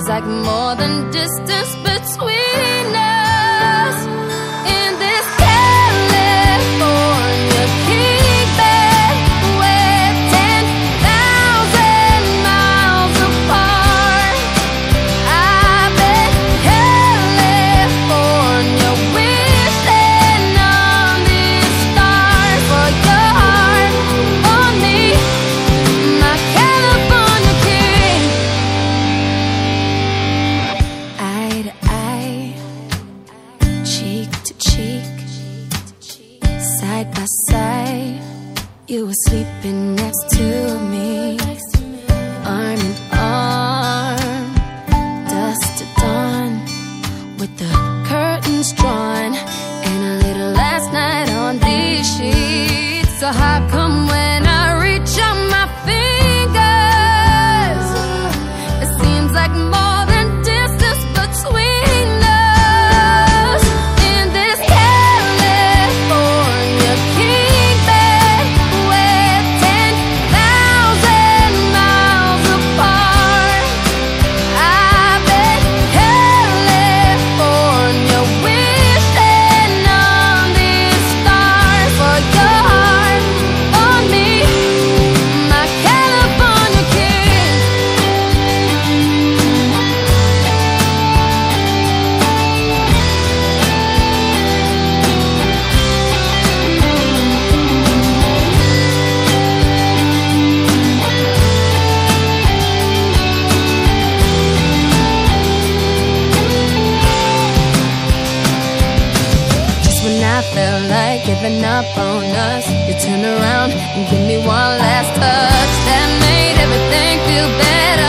feels like more than distance You were sleeping next to me, arm in arm, dusk to dawn, with the When I felt like giving up on us, you turned around and give me one last touch that made everything feel better.